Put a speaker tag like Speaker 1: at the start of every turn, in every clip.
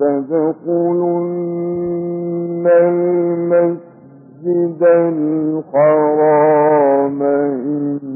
Speaker 1: لتدخلن المسجد الحرام إن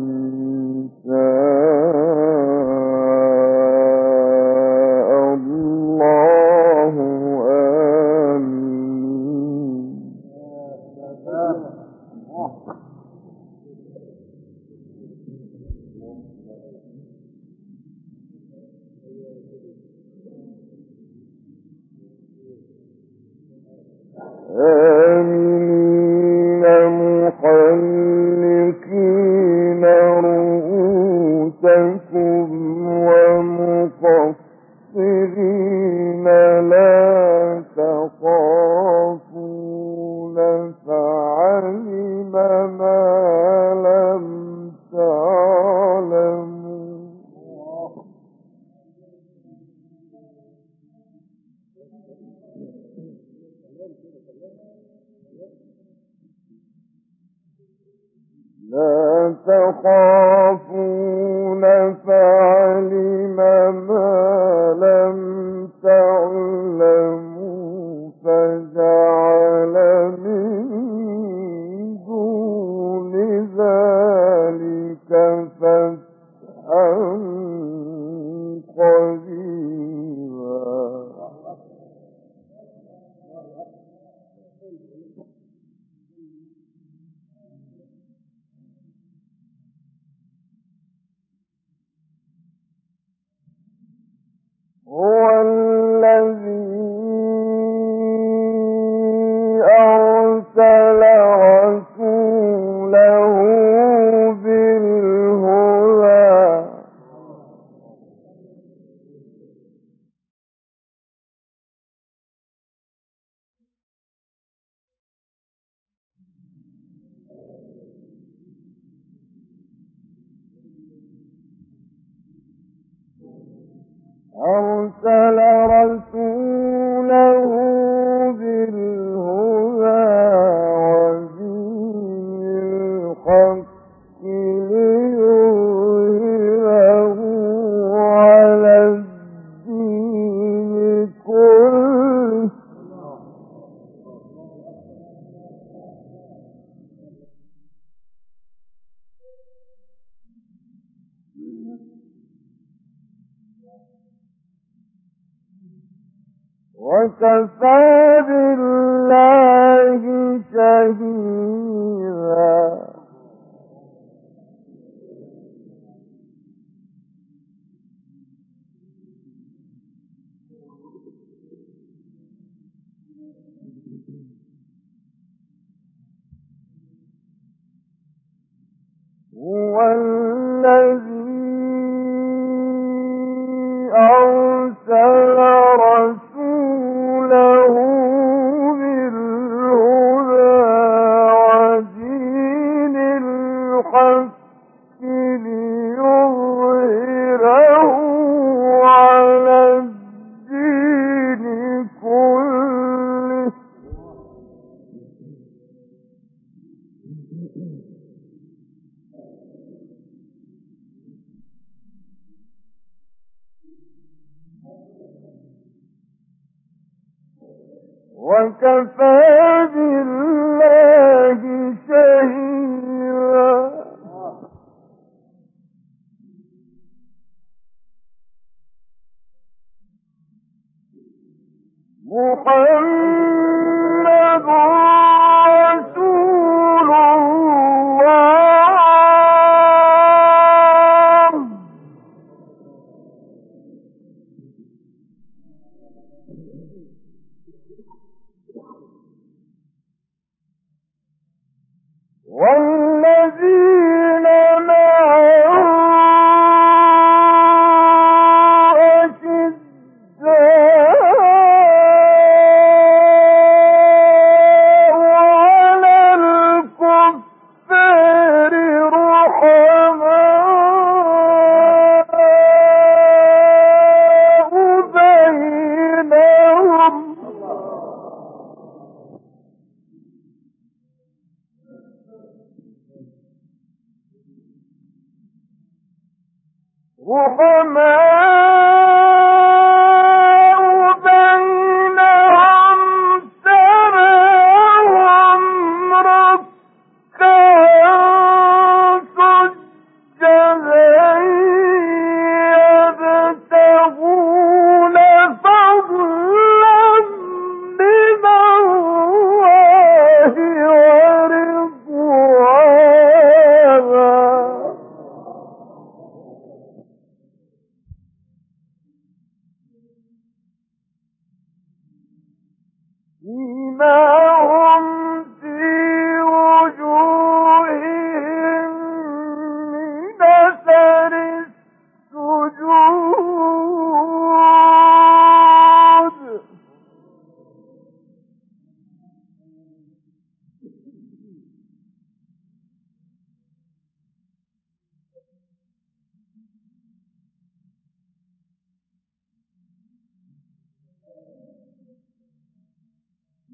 Speaker 1: وكفى بالله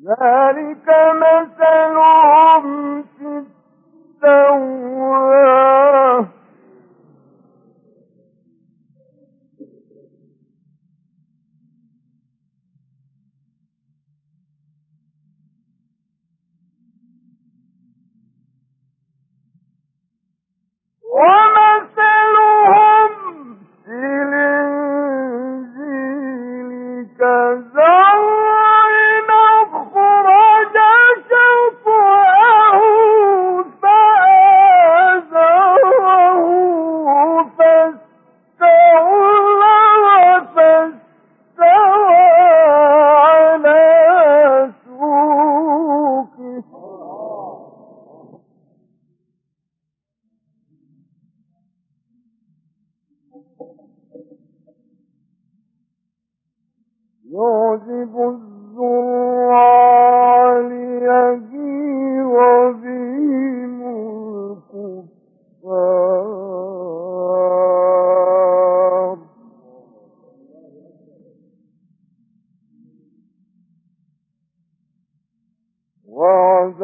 Speaker 1: ذلك مثلهم وعد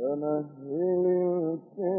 Speaker 1: فمهل الكافرين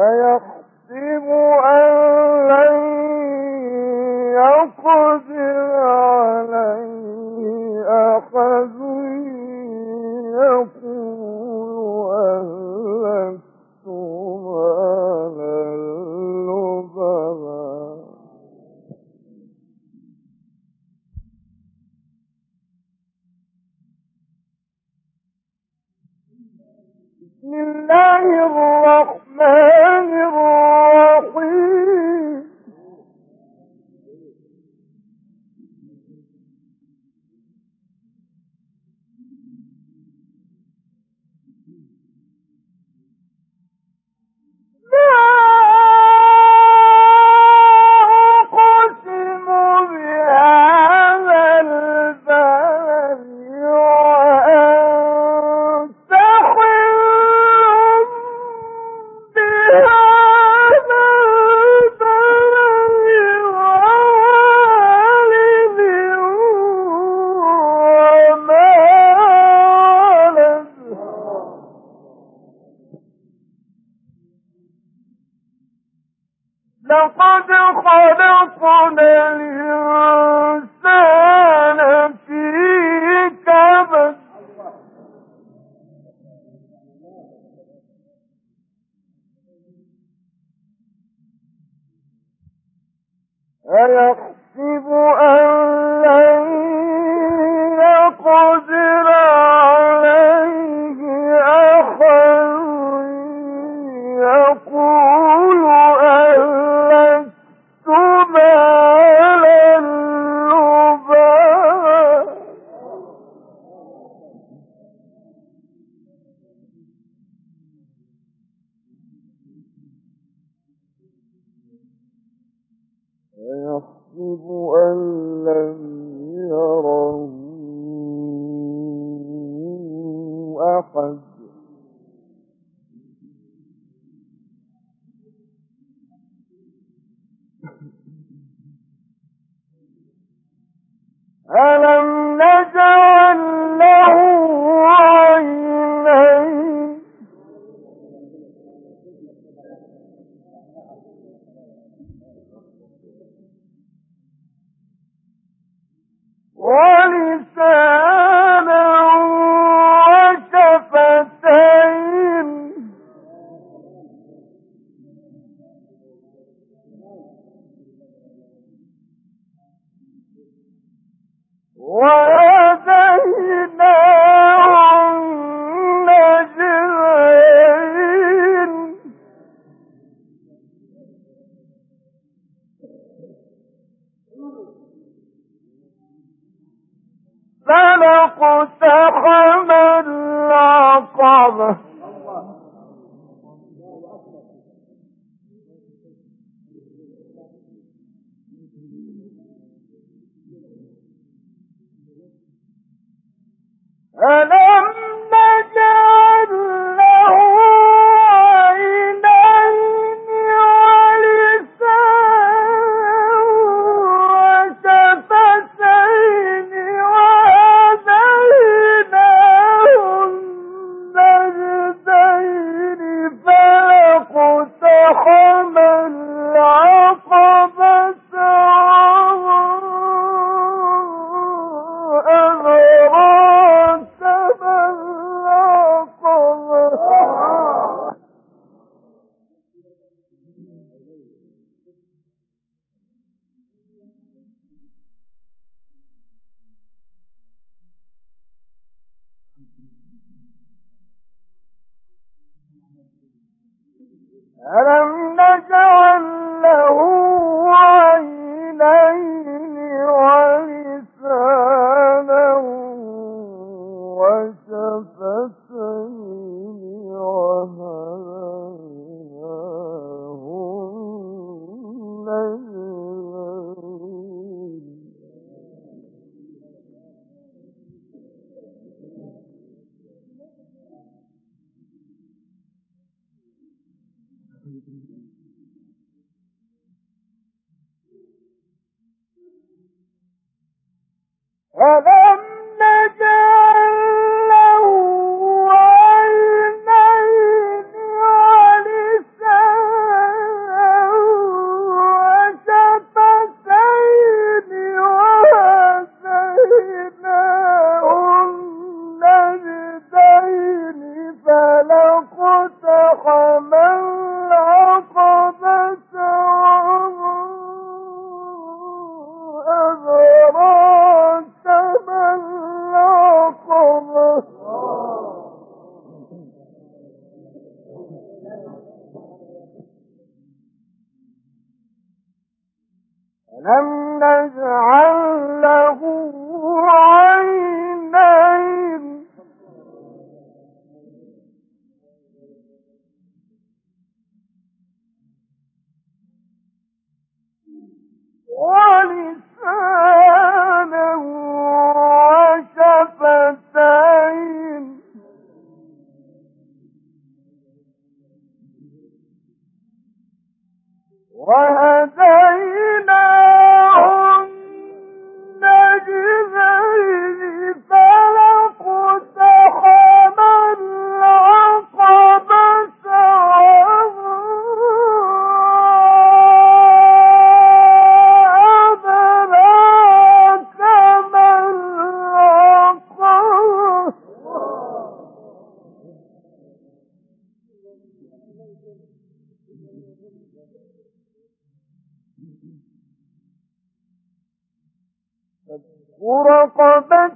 Speaker 1: أيحسب أن أيحسب ألم نجعل صدق